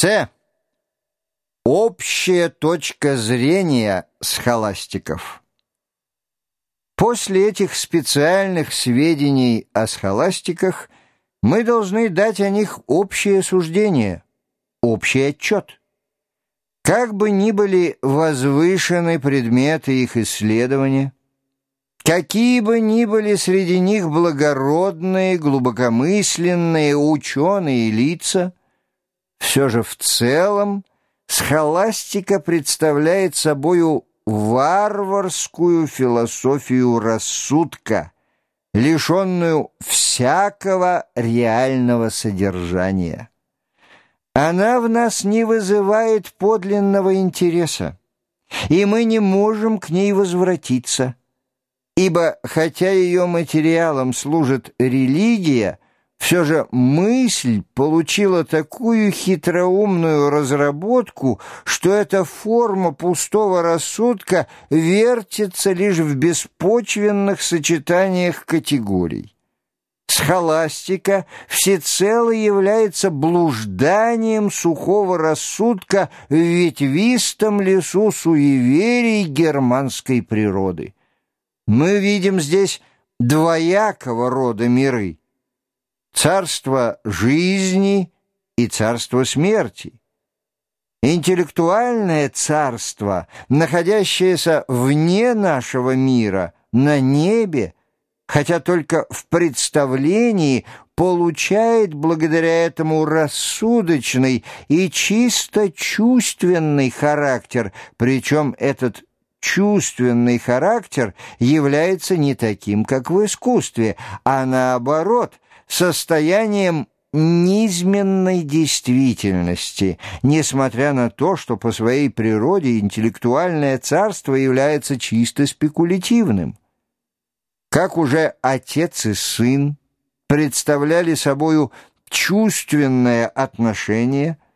С. Общая точка зрения схоластиков. После этих специальных сведений о схоластиках мы должны дать о них общее суждение, общий отчет. Как бы ни были возвышены предметы их исследования, какие бы ни были среди них благородные, глубокомысленные ученые лица, все же в целом схоластика представляет собою варварскую философию рассудка, лишенную всякого реального содержания. Она в нас не вызывает подлинного интереса, и мы не можем к ней возвратиться, ибо хотя ее материалом служит религия – все же мысль получила такую хитроумную разработку, что эта форма пустого рассудка вертится лишь в беспочвенных сочетаниях категорий. Схоластика всецело является блужданием сухого рассудка в ветвистом лесу суеверий германской природы. Мы видим здесь двоякого рода миры царство жизни и царство смерти. Интеллектуальное царство, находящееся вне нашего мира, на небе, хотя только в представлении, получает благодаря этому рассудочный и чисто чувственный характер, причем этот чувственный характер является не таким, как в искусстве, а наоборот – состоянием низменной действительности, несмотря на то, что по своей природе интеллектуальное царство является чисто спекулятивным. Как уже отец и сын представляли собою чувственное отношение –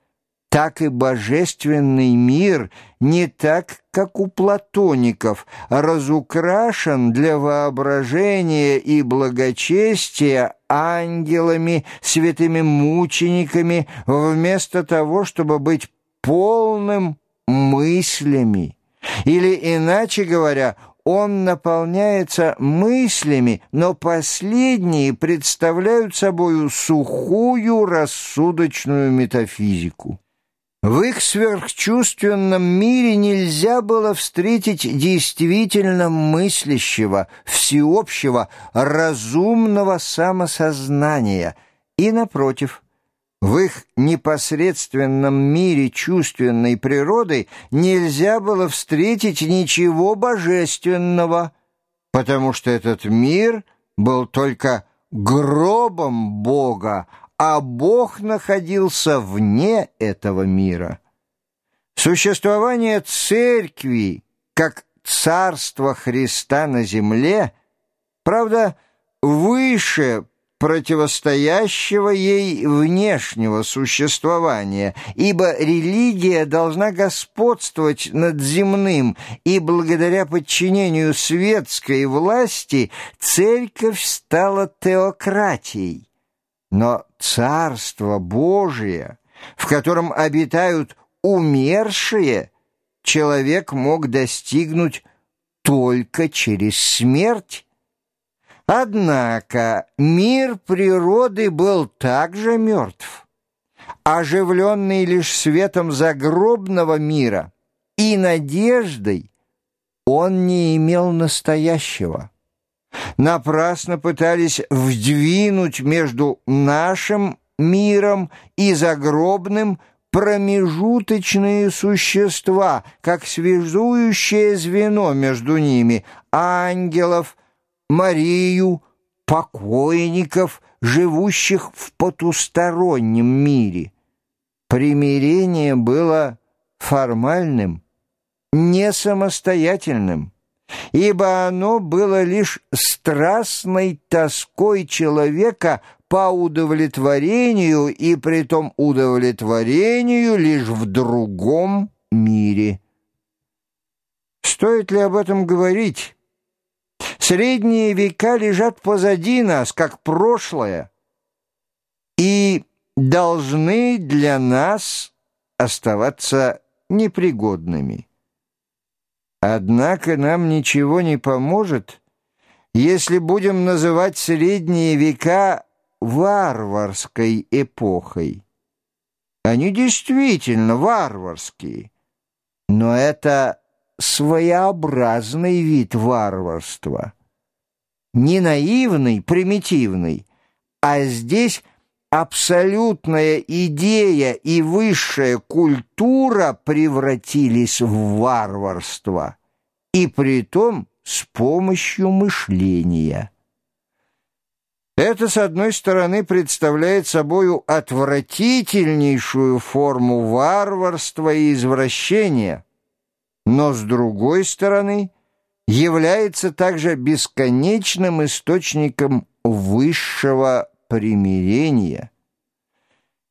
так и божественный мир не так, как у платоников, разукрашен для воображения и благочестия ангелами, святыми мучениками, вместо того, чтобы быть полным мыслями. Или, иначе говоря, он наполняется мыслями, но последние представляют собою сухую рассудочную метафизику. В их сверхчувственном мире нельзя было встретить действительно мыслящего, всеобщего, разумного самосознания. И, напротив, в их непосредственном мире чувственной природы нельзя было встретить ничего божественного, потому что этот мир был только гробом Бога, а Бог находился вне этого мира. Существование церкви, как царство Христа на земле, правда, выше противостоящего ей внешнего существования, ибо религия должна господствовать над земным, и благодаря подчинению светской власти церковь стала теократией. Но Царство Божие, в котором обитают умершие, человек мог достигнуть только через смерть. Однако мир природы был также мертв, оживленный лишь светом загробного мира и надеждой, он не имел настоящего напрасно пытались вдвинуть между нашим миром и загробным промежуточные существа, как связующее звено между ними, ангелов, Марию, покойников, живущих в потустороннем мире. Примирение было формальным, не самостоятельным ибо оно было лишь страстной тоской человека по удовлетворению и при том удовлетворению лишь в другом мире. Стоит ли об этом говорить? Средние века лежат позади нас, как прошлое, и должны для нас оставаться непригодными. Однако нам ничего не поможет, если будем называть средние века варварской эпохой. Они действительно варварские, но это своеобразный вид варварства. Не наивный, примитивный, а здесь абсолютная идея и высшая культура превратились в варварство, и при том с помощью мышления. Это, с одной стороны, представляет собою отвратительнейшую форму варварства и извращения, но, с другой стороны, является также бесконечным источником высшего примирения.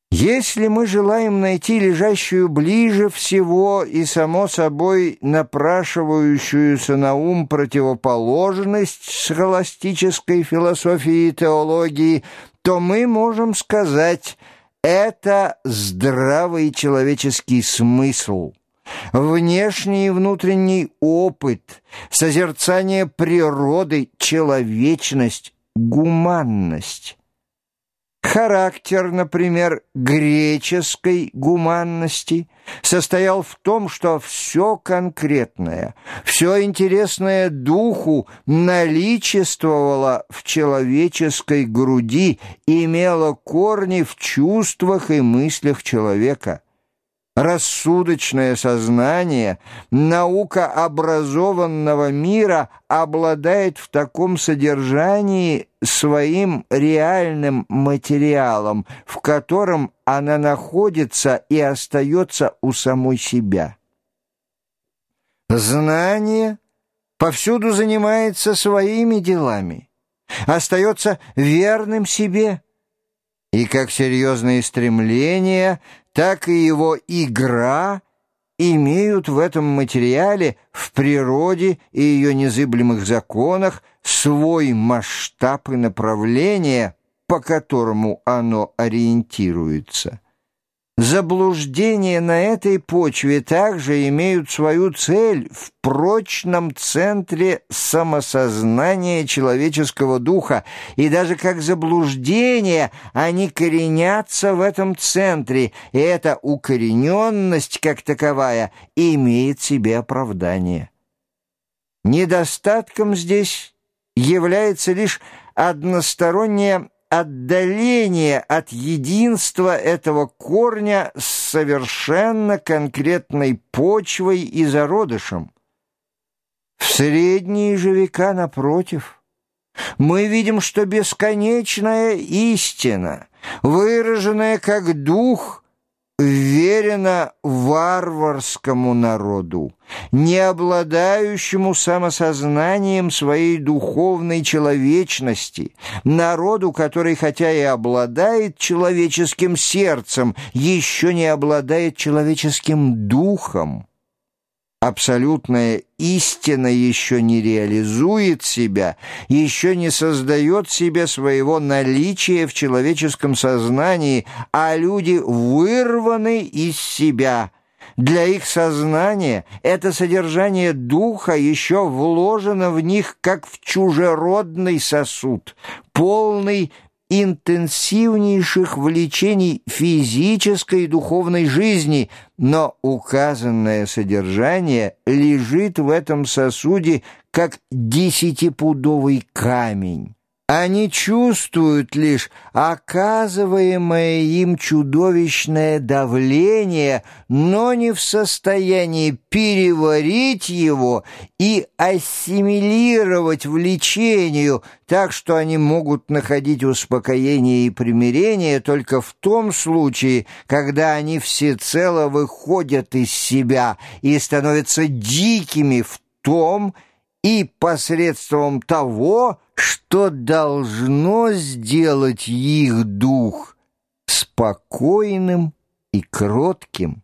Если мы желаем найти лежащую ближе всего и, само собой, напрашивающуюся на ум противоположность схоластической философии и теологии, то мы можем сказать «это здравый человеческий смысл» внешний и внутренний опыт, созерцание природы, человечность, гуманность. Характер, например, греческой гуманности состоял в том, что все конкретное, все интересное духу наличествовало в человеческой груди, имело корни в чувствах и мыслях человека – Рассудочное сознание, наука образованного мира обладает в таком содержании своим реальным материалом, в котором она находится и остается у самой себя. Знание повсюду занимается своими делами, остается верным себе, и как серьезные стремления, так и его игра имеют в этом материале, в природе и ее незыблемых законах свой масштаб и направление, по которому оно ориентируется. Заблуждения на этой почве также имеют свою цель в прочном центре самосознания человеческого духа, и даже как заблуждения они коренятся в этом центре, и эта укорененность, как таковая, имеет себе оправдание. Недостатком здесь является лишь односторонняя отдаление от единства этого корня с совершенно конкретной почвой и зародышем. В средние же века, напротив, мы видим, что бесконечная истина, выраженная как дух, верено варварскому народу, не обладающему самосознанием своей духовной человечности, народу, который хотя и обладает человеческим сердцем, еще не обладает человеческим духом. Абсолютная истина еще не реализует себя, еще не создает себе своего наличия в человеческом сознании, а люди вырваны из себя. Для их сознания это содержание духа еще вложено в них, как в чужеродный сосуд, полный интенсивнейших влечений физической и духовной жизни, но указанное содержание лежит в этом сосуде как десятипудовый камень. Они чувствуют лишь оказываемое им чудовищное давление, но не в состоянии переварить его и ассимилировать влечению, так что они могут находить успокоение и примирение только в том случае, когда они всецело выходят из себя и становятся дикими в том, и посредством того, что должно сделать их дух спокойным и кротким.